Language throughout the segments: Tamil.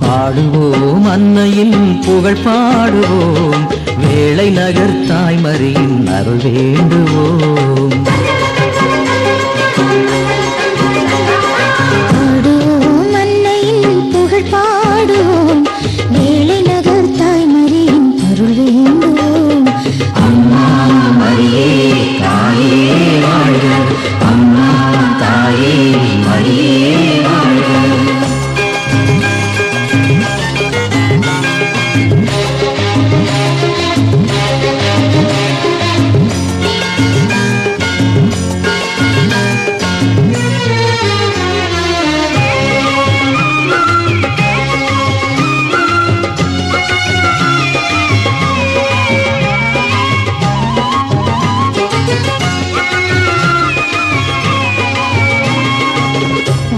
பாடுவோம் அன்னையின் புகழ் பாடுவோம். வேளை நகர் தாய்மறியின் அருள் வேண்டுவோம்.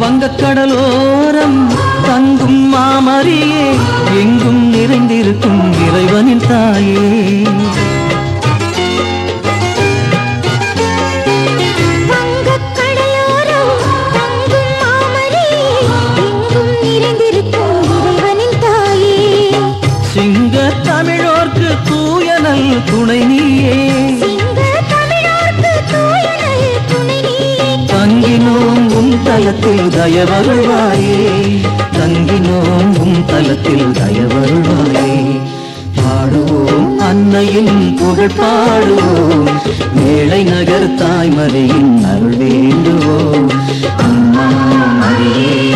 வங்கக்கடலோரம் தங்கும் மாமரியே எங்கும் நிறைந்திருக்கும் இறைவனின் தாயே. சிங்க தமிழோர்க்கு தூயனல் துணை நீயே. தலத்தில் தயவருவாயே தங்கினோம் உம் தலத்தில் தயவருவாயே பாடுவோம் அன்னையின் புகழ் பாடுவோம். மேலை நகர் தாய்மறையின் அருள் வேண்டுவோம். அம்மா மரியே